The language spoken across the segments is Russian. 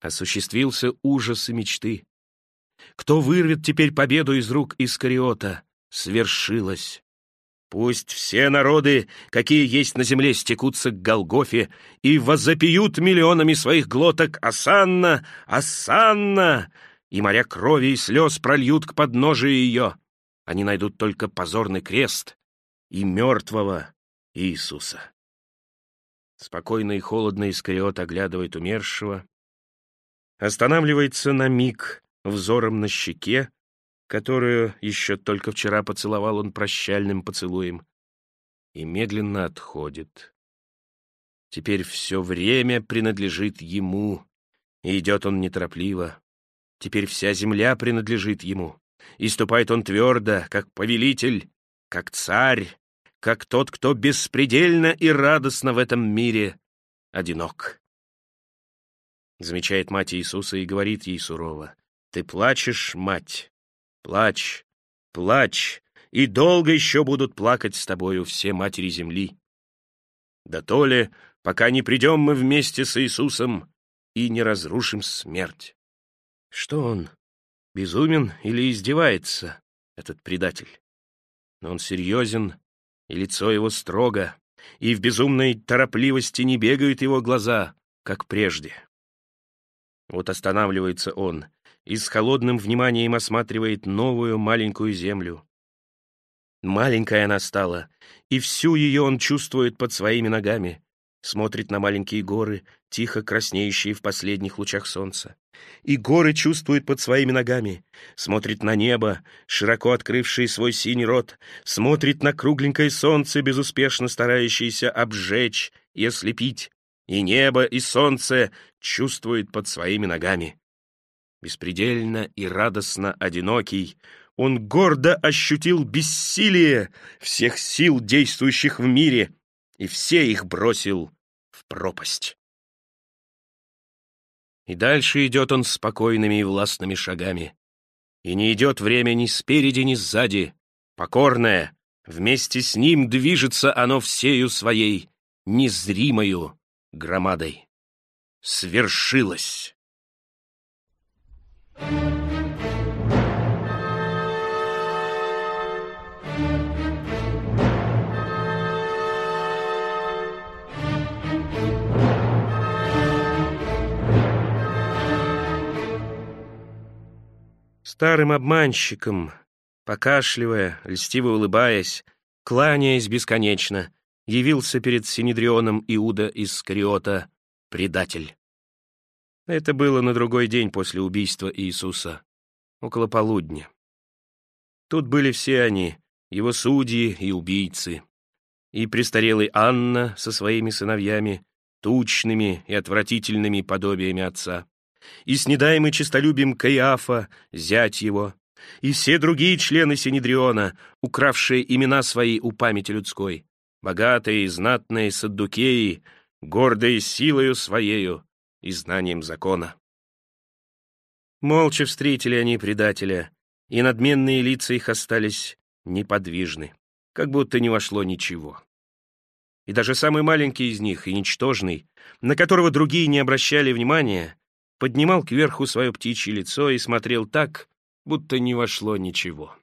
Осуществился ужас и мечты. Кто вырвет теперь победу из рук Искариота? Свершилось. Пусть все народы, какие есть на земле, стекутся к Голгофе и возопьют миллионами своих глоток «Асанна! Асанна!» и моря крови и слез прольют к подножию ее. Они найдут только позорный крест и мертвого Иисуса. Спокойно и холодно Искариот оглядывает умершего, останавливается на миг взором на щеке, которую еще только вчера поцеловал он прощальным поцелуем, и медленно отходит. Теперь все время принадлежит ему, и идет он неторопливо. Теперь вся земля принадлежит ему, и ступает он твердо, как повелитель, как царь, как тот, кто беспредельно и радостно в этом мире одинок. Замечает мать Иисуса и говорит ей сурово, «Ты плачешь, мать, плачь, плачь, и долго еще будут плакать с тобою все матери земли. Да то ли, пока не придем мы вместе с Иисусом и не разрушим смерть». Что он, безумен или издевается, этот предатель? Но он серьезен и лицо его строго, и в безумной торопливости не бегают его глаза, как прежде. Вот останавливается он и с холодным вниманием осматривает новую маленькую землю. Маленькая она стала, и всю ее он чувствует под своими ногами, смотрит на маленькие горы, тихо краснеющие в последних лучах солнца. И горы чувствует под своими ногами, смотрит на небо, широко открывший свой синий рот, смотрит на кругленькое солнце, безуспешно старающееся обжечь и ослепить, и небо, и солнце чувствует под своими ногами. Беспредельно и радостно одинокий, он гордо ощутил бессилие всех сил, действующих в мире, и все их бросил в пропасть. И дальше идет он спокойными и властными шагами. И не идет время ни спереди, ни сзади. Покорное, вместе с ним движется оно всею своей незримою громадой. Свершилось! Старым обманщиком, покашливая, льстиво улыбаясь, кланяясь бесконечно, явился перед Синедрионом Иуда из Скариота предатель. Это было на другой день после убийства Иисуса, около полудня. Тут были все они, его судьи и убийцы, и престарелый Анна со своими сыновьями, тучными и отвратительными подобиями отца, и снедаемый честолюбием Каиафа, зять его, и все другие члены Синедриона, укравшие имена свои у памяти людской, богатые и знатные саддукеи, гордые силою своею и знанием закона. Молча встретили они предателя, и надменные лица их остались неподвижны, как будто не вошло ничего. И даже самый маленький из них, и ничтожный, на которого другие не обращали внимания, поднимал кверху свое птичье лицо и смотрел так, будто не вошло ничего.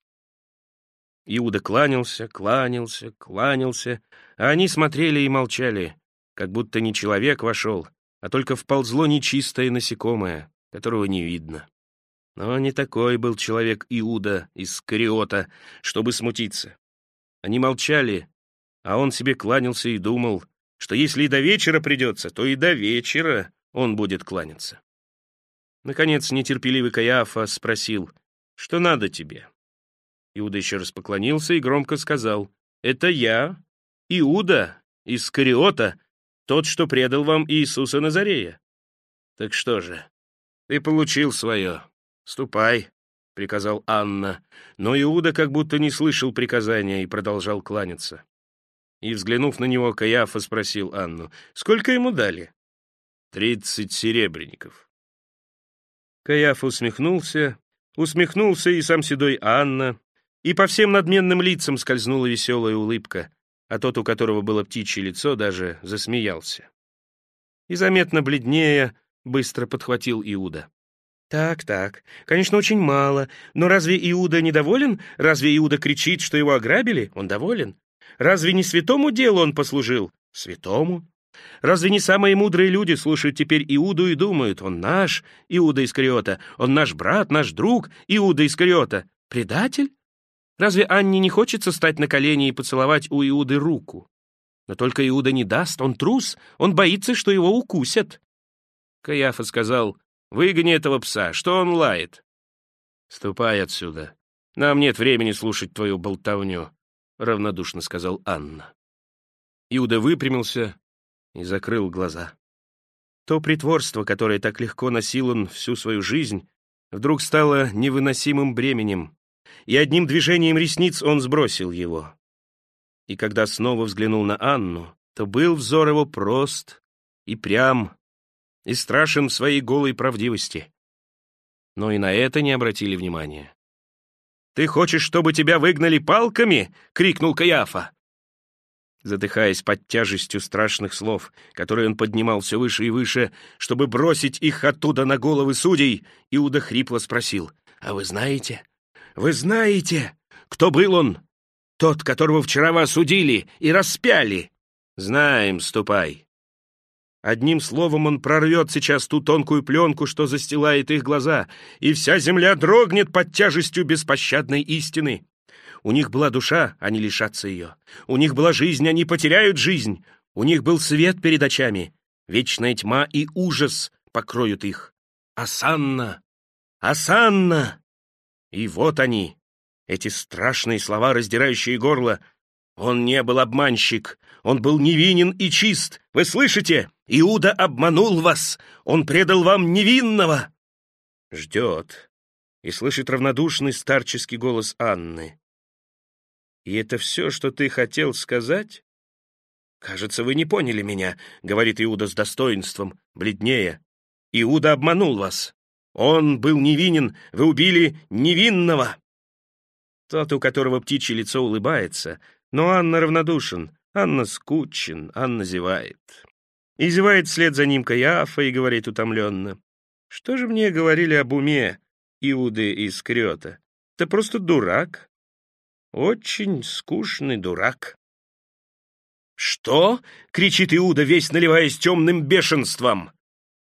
Иуда кланялся, кланялся, кланялся, а они смотрели и молчали, как будто не человек вошел, а только вползло нечистое насекомое, которого не видно. Но не такой был человек Иуда из Кариота, чтобы смутиться. Они молчали, а он себе кланялся и думал, что если и до вечера придется, то и до вечера он будет кланяться. Наконец, нетерпеливый Каяфа спросил, «Что надо тебе?» Иуда еще раз поклонился и громко сказал, «Это я, Иуда, из Кариота, тот, что предал вам Иисуса Назарея». «Так что же, ты получил свое. Ступай», — приказал Анна. Но Иуда как будто не слышал приказания и продолжал кланяться. И, взглянув на него, Каяфа спросил Анну, «Сколько ему дали?» «Тридцать серебряников». Каяф усмехнулся, усмехнулся и сам седой Анна, и по всем надменным лицам скользнула веселая улыбка, а тот, у которого было птичье лицо, даже засмеялся. И заметно бледнее, быстро подхватил Иуда. «Так, так, конечно, очень мало. Но разве Иуда недоволен? Разве Иуда кричит, что его ограбили? Он доволен. Разве не святому делу он послужил? Святому. Разве не самые мудрые люди слушают теперь Иуду и думают, он наш, Иуда Искариота, он наш брат, наш друг, Иуда Искариота? Предатель? Разве Анне не хочется стать на колени и поцеловать у Иуды руку? Но только Иуда не даст, он трус, он боится, что его укусят. Каяфа сказал, «Выгони этого пса, что он лает?» «Ступай отсюда. Нам нет времени слушать твою болтовню», — равнодушно сказал Анна. Иуда выпрямился и закрыл глаза. То притворство, которое так легко носил он всю свою жизнь, вдруг стало невыносимым бременем, и одним движением ресниц он сбросил его. И когда снова взглянул на Анну, то был взор его прост и прям, и страшен в своей голой правдивости. Но и на это не обратили внимания. «Ты хочешь, чтобы тебя выгнали палками?» — крикнул Каяфа задыхаясь под тяжестью страшных слов, которые он поднимал все выше и выше, чтобы бросить их оттуда на головы судей, Иуда хрипло спросил, «А вы знаете? Вы знаете, кто был он? Тот, которого вчера вас судили и распяли?» «Знаем, ступай». Одним словом, он прорвет сейчас ту тонкую пленку, что застилает их глаза, и вся земля дрогнет под тяжестью беспощадной истины. У них была душа, они лишатся ее. У них была жизнь, они потеряют жизнь. У них был свет перед очами. Вечная тьма и ужас покроют их. Асанна! Асанна! И вот они, эти страшные слова, раздирающие горло. Он не был обманщик, он был невинен и чист. Вы слышите? Иуда обманул вас, он предал вам невинного. Ждет и слышит равнодушный старческий голос Анны. И это все, что ты хотел сказать? Кажется, вы не поняли меня, говорит Иуда с достоинством, бледнее. Иуда обманул вас. Он был невинен, вы убили невинного. Тот, у которого птичье лицо улыбается, но Анна равнодушен, Анна скучен, Анна зевает. И зевает вслед за ним Каяфа и говорит утомленно. Что же мне говорили об уме Иуды из Крета? Ты просто дурак, очень скучный дурак. «Что?» — кричит Иуда, весь наливаясь темным бешенством.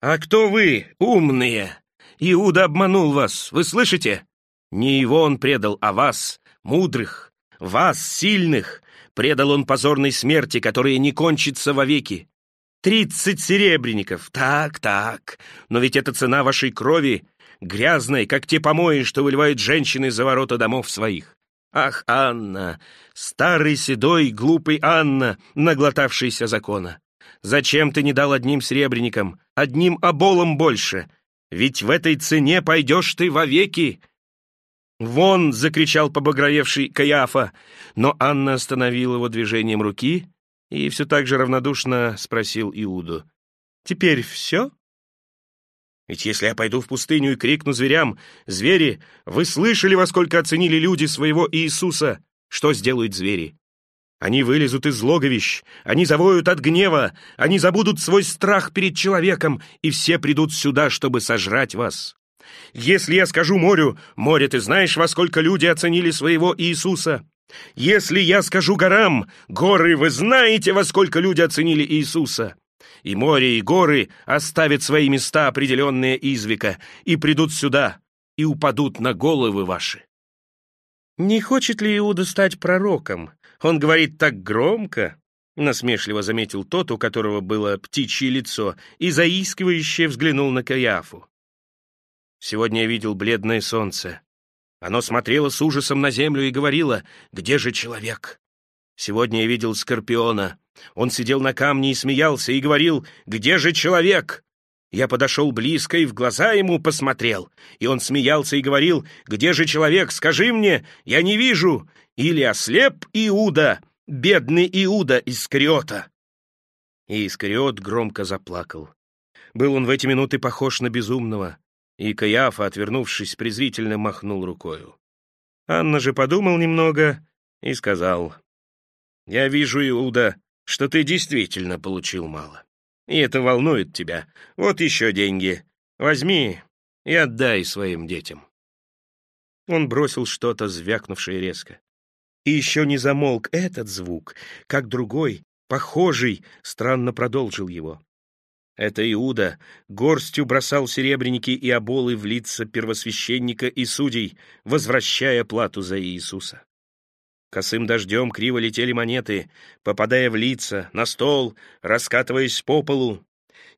«А кто вы, умные? Иуда обманул вас, вы слышите? Не его он предал, а вас, мудрых, вас, сильных, предал он позорной смерти, которая не кончится вовеки. Тридцать серебряников, так, так, но ведь это цена вашей крови, грязной, как те помои, что выливают женщины за ворота домов своих. Ах, Анна, старый седой глупый Анна, наглотавшийся закона! Зачем ты не дал одним сребреникам, одним оболом больше? Ведь в этой цене пойдешь ты вовеки!» «Вон!» — закричал побагровевший Каяфа, но Анна остановила его движением руки и все так же равнодушно спросил Иуду. «Теперь все?» Ведь если я пойду в пустыню и крикну зверям, «Звери, вы слышали, во сколько оценили люди своего Иисуса?» Что сделают звери? Они вылезут из логовищ, они завоют от гнева, они забудут свой страх перед человеком, и все придут сюда, чтобы сожрать вас. Если я скажу морю, «Море, ты знаешь, во сколько люди оценили своего Иисуса?» Если я скажу горам, «Горы, вы знаете, во сколько люди оценили Иисуса?» и море, и горы оставят свои места, определенные извека, и придут сюда, и упадут на головы ваши. Не хочет ли Иуда стать пророком? Он говорит так громко, насмешливо заметил тот, у которого было птичье лицо, и заискивающе взглянул на Каяфу. Сегодня я видел бледное солнце. Оно смотрело с ужасом на землю и говорило, «Где же человек?» Сегодня я видел Скорпиона. Он сидел на камне и смеялся, и говорил, «Где же человек?» Я подошел близко и в глаза ему посмотрел, и он смеялся и говорил, «Где же человек? Скажи мне, я не вижу!» Или ослеп Иуда, бедный Иуда из Криота. И Искариот громко заплакал. Был он в эти минуты похож на безумного, и Каяфа, отвернувшись, презрительно махнул рукою. Анна же подумал немного и сказал, «Я вижу, Иуда, что ты действительно получил мало. И это волнует тебя. Вот еще деньги. Возьми и отдай своим детям». Он бросил что-то, звякнувшее резко. И еще не замолк этот звук, как другой, похожий, странно продолжил его. Это Иуда горстью бросал серебряники и оболы в лица первосвященника и судей, возвращая плату за Иисуса. Косым дождем криво летели монеты, попадая в лица, на стол, раскатываясь по полу.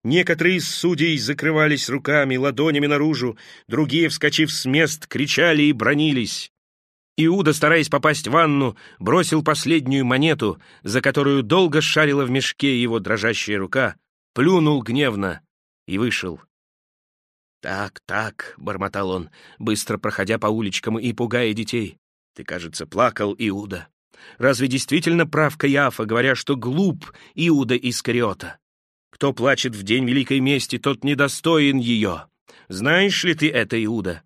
Некоторые из судей закрывались руками, ладонями наружу, другие, вскочив с мест, кричали и бронились. Иуда, стараясь попасть в ванну, бросил последнюю монету, за которую долго шарила в мешке его дрожащая рука, плюнул гневно и вышел. «Так, так», — бормотал он, быстро проходя по уличкам и пугая детей. «Ты, кажется, плакал, Иуда. Разве действительно прав Каяфа, говоря, что глуп Иуда Искариота? Кто плачет в день великой мести, тот недостоин ее. Знаешь ли ты это, Иуда?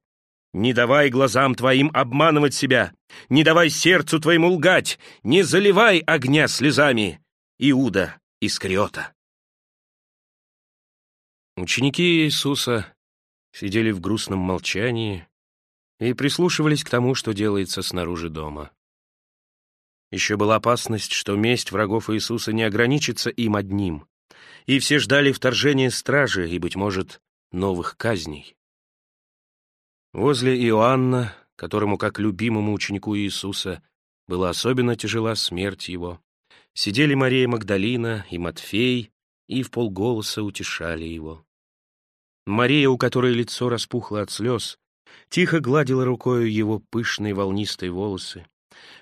Не давай глазам твоим обманывать себя, не давай сердцу твоему лгать, не заливай огня слезами, Иуда Искариота». Ученики Иисуса сидели в грустном молчании и прислушивались к тому, что делается снаружи дома. Еще была опасность, что месть врагов Иисуса не ограничится им одним, и все ждали вторжения стражи и, быть может, новых казней. Возле Иоанна, которому, как любимому ученику Иисуса, была особенно тяжела смерть его, сидели Мария Магдалина и Матфей, и в полголоса утешали его. Мария, у которой лицо распухло от слез, тихо гладила рукою его пышные волнистые волосы.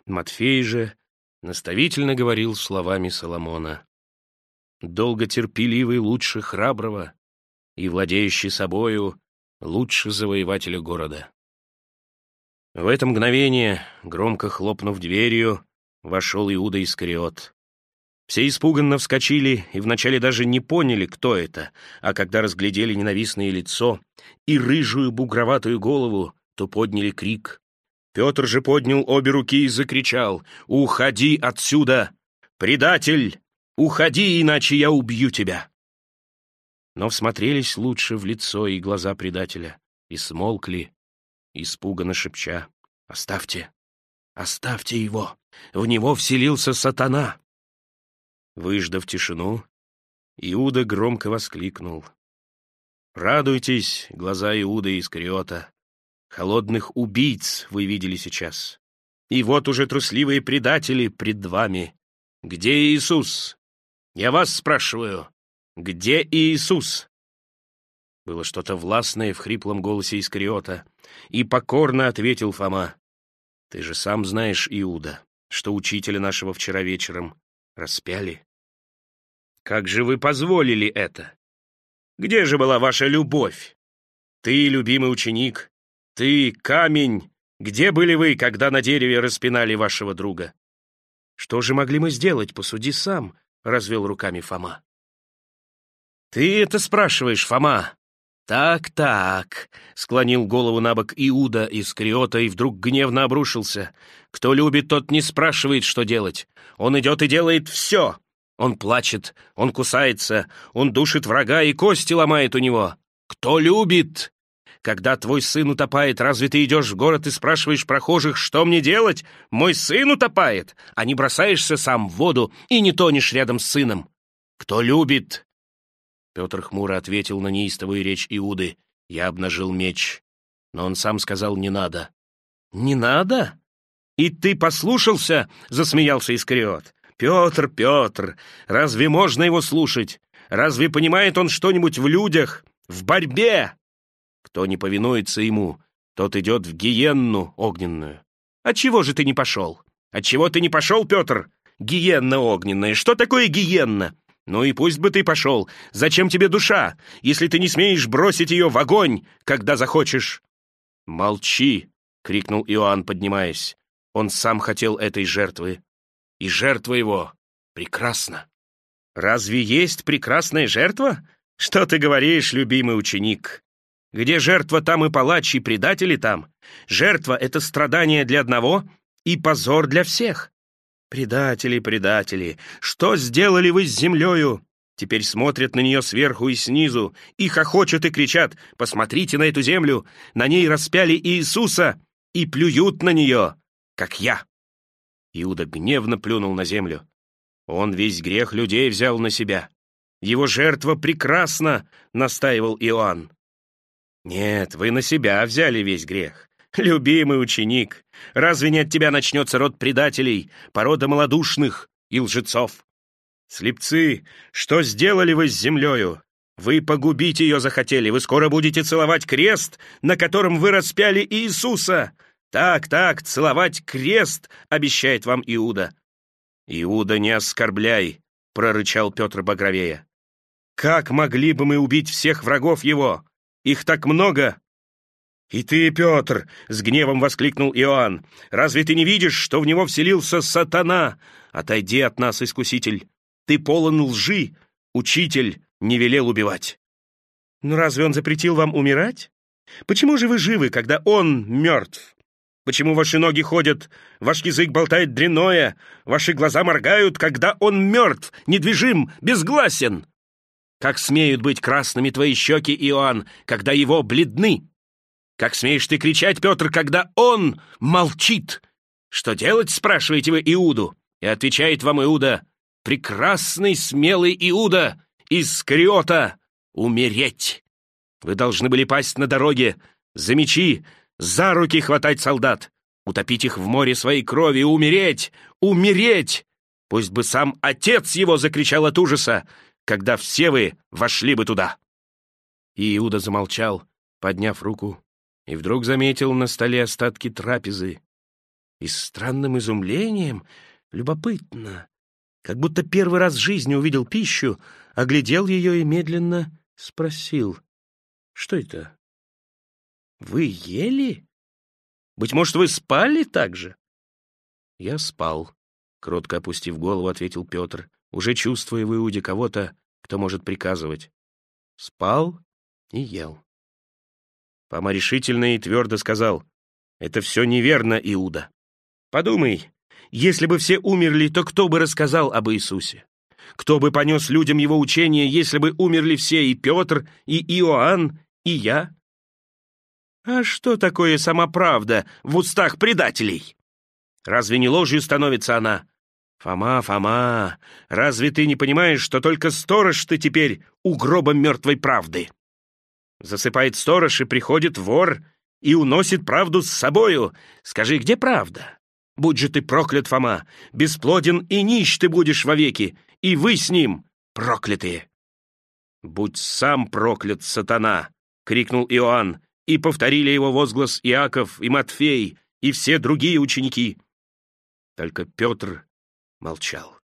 Матфей же наставительно говорил словами Соломона. «Долго терпеливый лучше храброго, и владеющий собою лучше завоевателя города». В это мгновение, громко хлопнув дверью, вошел Иуда Искариот. Все испуганно вскочили и вначале даже не поняли, кто это, а когда разглядели ненавистное лицо и рыжую бугроватую голову, то подняли крик. Петр же поднял обе руки и закричал «Уходи отсюда! Предатель! Уходи, иначе я убью тебя!» Но всмотрелись лучше в лицо и глаза предателя и смолкли, испуганно шепча «Оставьте! Оставьте его! В него вселился сатана!» Выждав тишину, Иуда громко воскликнул. «Радуйтесь, глаза Иуда Искариота! Холодных убийц вы видели сейчас. И вот уже трусливые предатели пред вами. Где Иисус? Я вас спрашиваю, где Иисус?» Было что-то властное в хриплом голосе Искариота, и покорно ответил Фома. «Ты же сам знаешь, Иуда, что учителя нашего вчера вечером распяли. Как же вы позволили это? Где же была ваша любовь? Ты, любимый ученик, ты, камень, где были вы, когда на дереве распинали вашего друга? Что же могли мы сделать, посуди сам, — развел руками Фома. Ты это спрашиваешь, Фома? «Так-так», — склонил голову на бок Иуда из Криота и вдруг гневно обрушился. «Кто любит, тот не спрашивает, что делать. Он идет и делает все. Он плачет, он кусается, он душит врага и кости ломает у него. Кто любит? Когда твой сын утопает, разве ты идешь в город и спрашиваешь прохожих, что мне делать? Мой сын утопает, а не бросаешься сам в воду и не тонешь рядом с сыном. Кто любит? Петр хмуро ответил на неистовую речь Иуды. Я обнажил меч. Но он сам сказал «не надо». «Не надо? И ты послушался?» — засмеялся Искариот. Петр, Петр, разве можно его слушать? Разве понимает он что-нибудь в людях, в борьбе? Кто не повинуется ему, тот идет в гиенну огненную. Отчего же ты не пошел? Отчего ты не пошел, Петр? Гиенна огненная. Что такое гиенна? Ну и пусть бы ты пошел. Зачем тебе душа, если ты не смеешь бросить ее в огонь, когда захочешь? Молчи, — крикнул Иоанн, поднимаясь. Он сам хотел этой жертвы и жертва его прекрасна. Разве есть прекрасная жертва? Что ты говоришь, любимый ученик? Где жертва, там и палач, и предатели там. Жертва — это страдание для одного и позор для всех. Предатели, предатели, что сделали вы с землею? теперь смотрят на нее сверху и снизу, и хохочут и кричат «Посмотрите на эту землю! На ней распяли Иисуса!» и плюют на нее, как я. Иуда гневно плюнул на землю. Он весь грех людей взял на себя. Его жертва прекрасна, настаивал Иоанн. Нет, вы на себя взяли весь грех. Любимый ученик, разве не от тебя начнется род предателей, порода малодушных и лжецов? Слепцы, что сделали вы с землею? Вы погубить ее захотели, вы скоро будете целовать крест, на котором вы распяли Иисуса. Так, так, целовать крест, обещает вам Иуда. Иуда, не оскорбляй, прорычал Петр Багровея. Как могли бы мы убить всех врагов его? Их так много!» «И ты, Петр!» — с гневом воскликнул Иоанн. «Разве ты не видишь, что в него вселился сатана? Отойди от нас, искуситель! Ты полон лжи! Учитель не велел убивать!» «Ну разве он запретил вам умирать? Почему же вы живы, когда он мертв? Почему ваши ноги ходят, ваш язык болтает дрянное, ваши глаза моргают, когда он мертв, недвижим, безгласен?» Как смеют быть красными твои щеки, Иоанн, когда его бледны? Как смеешь ты кричать, Петр, когда он молчит? Что делать, спрашиваете вы Иуду? И отвечает вам Иуда, прекрасный, смелый Иуда из Кариота, умереть. Вы должны были пасть на дороге, за мечи, за руки хватать солдат, утопить их в море своей крови, умереть, умереть. Пусть бы сам отец его закричал от ужаса, когда все вы вошли бы туда!» И Иуда замолчал, подняв руку, и вдруг заметил на столе остатки трапезы. И с странным изумлением, любопытно, как будто первый раз в жизни увидел пищу, оглядел ее и медленно спросил. «Что это? Вы ели? Быть может, вы спали так же?» «Я спал», — кротко опустив голову, ответил Петр, уже чувствуя в Иуде кого-то, кто может приказывать. Спал и ел. Фома решительно и твердо сказал, «Это все неверно, Иуда. Подумай, если бы все умерли, то кто бы рассказал об Иисусе? Кто бы понес людям его учение, если бы умерли все, и Петр, и Иоанн, и я? А что такое сама правда в устах предателей? Разве не ложью становится она? «Фома, Фома, разве ты не понимаешь, что только сторож ты теперь у гроба мертвой правды?» Засыпает сторож, и приходит вор и уносит правду с собою. Скажи, где правда? Будь же ты проклят, Фома, бесплоден и нищ ты будешь вовеки, и вы с ним проклятые. «Будь сам проклят, сатана!» — крикнул Иоанн, и повторили его возглас Иаков и Матфей и все другие ученики. Только Петр молчал.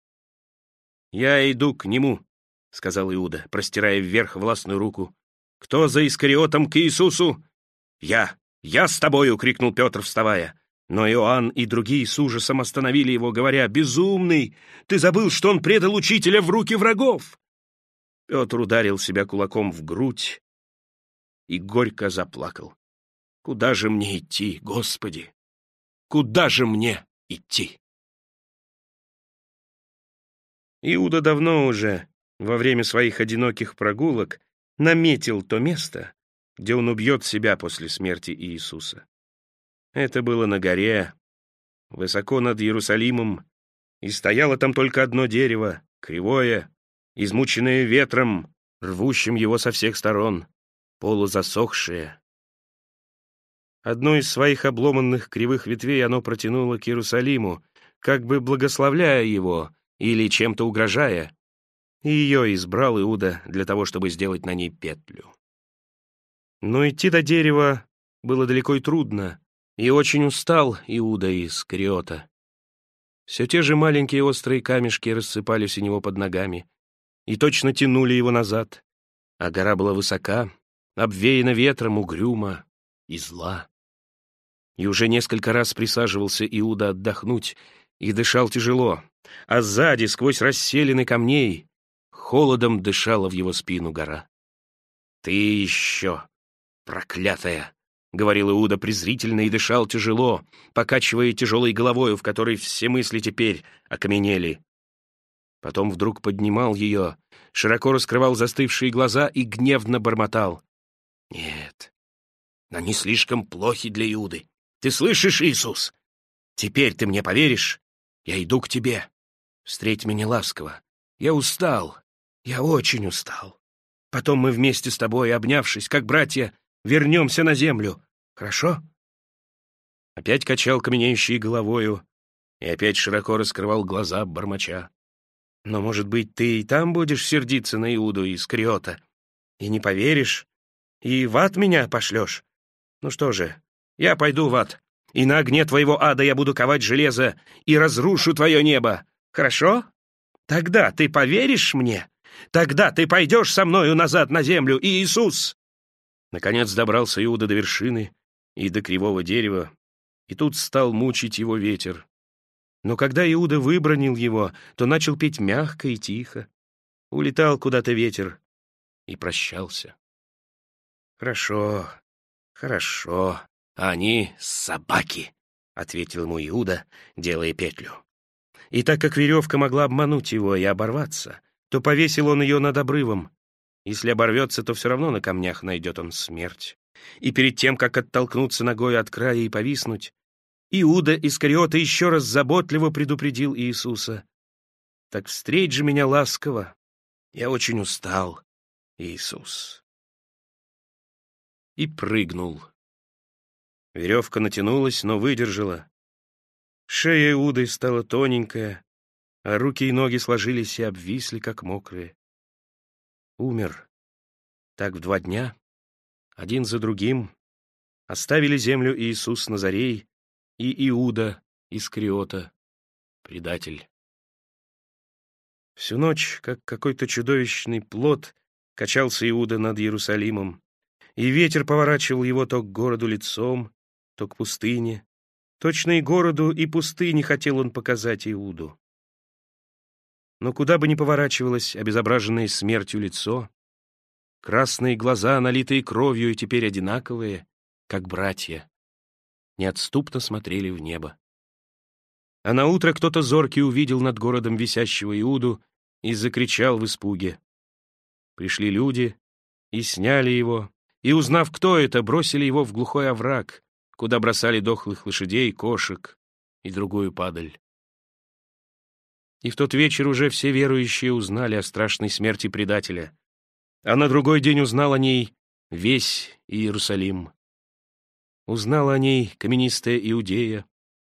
«Я иду к нему», — сказал Иуда, простирая вверх властную руку. «Кто за Искариотом к Иисусу?» «Я! Я с тобою!» — крикнул Петр, вставая. Но Иоанн и другие с ужасом остановили его, говоря, «Безумный! Ты забыл, что он предал учителя в руки врагов!» Петр ударил себя кулаком в грудь и горько заплакал. «Куда же мне идти, Господи? Куда же мне идти?» Иуда давно уже, во время своих одиноких прогулок, наметил то место, где он убьет себя после смерти Иисуса. Это было на горе, высоко над Иерусалимом, и стояло там только одно дерево, кривое, измученное ветром, рвущим его со всех сторон, полузасохшее. Одной из своих обломанных кривых ветвей оно протянуло к Иерусалиму, как бы благословляя его, или чем-то угрожая, и ее избрал Иуда для того, чтобы сделать на ней петлю. Но идти до дерева было далеко и трудно, и очень устал Иуда из Криота. Все те же маленькие острые камешки рассыпались у него под ногами и точно тянули его назад, а гора была высока, обвеяна ветром угрюма и зла. И уже несколько раз присаживался Иуда отдохнуть и дышал тяжело, а сзади, сквозь расселены камней, холодом дышала в его спину гора. «Ты еще, проклятая!» — говорил Иуда презрительно и дышал тяжело, покачивая тяжелой головою, в которой все мысли теперь окаменели. Потом вдруг поднимал ее, широко раскрывал застывшие глаза и гневно бормотал. «Нет, они слишком плохи для Иуды. Ты слышишь, Иисус? Теперь ты мне поверишь? Я иду к тебе. Встреть меня ласково. Я устал. Я очень устал. Потом мы вместе с тобой, обнявшись, как братья, вернемся на землю. Хорошо?» Опять качал каменеющей головою и опять широко раскрывал глаза бормоча. Но, может быть, ты и там будешь сердиться на Иуду из Криота, и не поверишь, и в ад меня пошлешь? Ну что же, я пойду в ад, и на огне твоего ада я буду ковать железо и разрушу твое небо. Хорошо? Тогда ты поверишь мне? Тогда ты пойдешь со мною назад на землю, Иисус!» Наконец добрался Иуда до вершины и до кривого дерева, и тут стал мучить его ветер. Но когда Иуда выбронил его, то начал петь мягко и тихо. Улетал куда-то ветер и прощался. «Хорошо, хорошо, они собаки», — ответил ему Иуда, делая петлю. И так как веревка могла обмануть его и оборваться, то повесил он ее над обрывом. Если оборвется, то все равно на камнях найдет он смерть. И перед тем, как оттолкнуться ногой от края и повиснуть, Иуда Искариота еще раз заботливо предупредил Иисуса. «Так встреть же меня ласково. Я очень устал, Иисус». И прыгнул. Веревка натянулась, но выдержала. Шея Иуды стала тоненькая, а руки и ноги сложились и обвисли, как мокрые. Умер. Так в два дня, один за другим, оставили землю Иисус Назарей, и Иуда Искриота, предатель. Всю ночь, как какой-то чудовищный плод, качался Иуда над Иерусалимом, и ветер поворачивал его то к городу лицом, то к пустыне. Точно и городу, и пустыне хотел он показать Иуду. Но куда бы ни поворачивалось обезображенное смертью лицо, красные глаза, налитые кровью и теперь одинаковые, как братья, неотступно смотрели в небо. А на утро кто-то зоркий увидел над городом висящего Иуду и закричал в испуге. Пришли люди и сняли его, и, узнав, кто это, бросили его в глухой овраг, куда бросали дохлых лошадей, кошек и другую падаль. И в тот вечер уже все верующие узнали о страшной смерти предателя, а на другой день узнал о ней весь Иерусалим. Узнала о ней каменистая Иудея,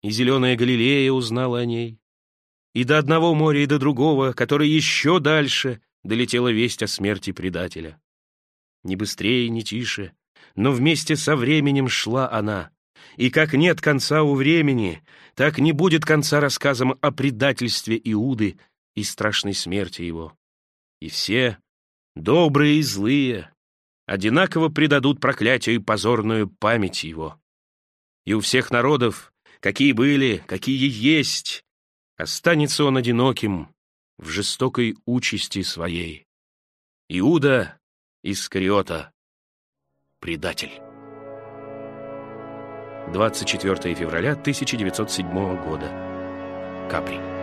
и зеленая Галилея узнала о ней. И до одного моря, и до другого, который еще дальше, долетела весть о смерти предателя. Не быстрее, не тише, но вместе со временем шла она. И как нет конца у времени, так не будет конца рассказам о предательстве Иуды и страшной смерти его. И все, добрые и злые, одинаково предадут проклятию позорную память его. И у всех народов, какие были, какие есть, останется он одиноким в жестокой участи своей. Иуда Искариота, предатель. 24 февраля 1907 года. Капри.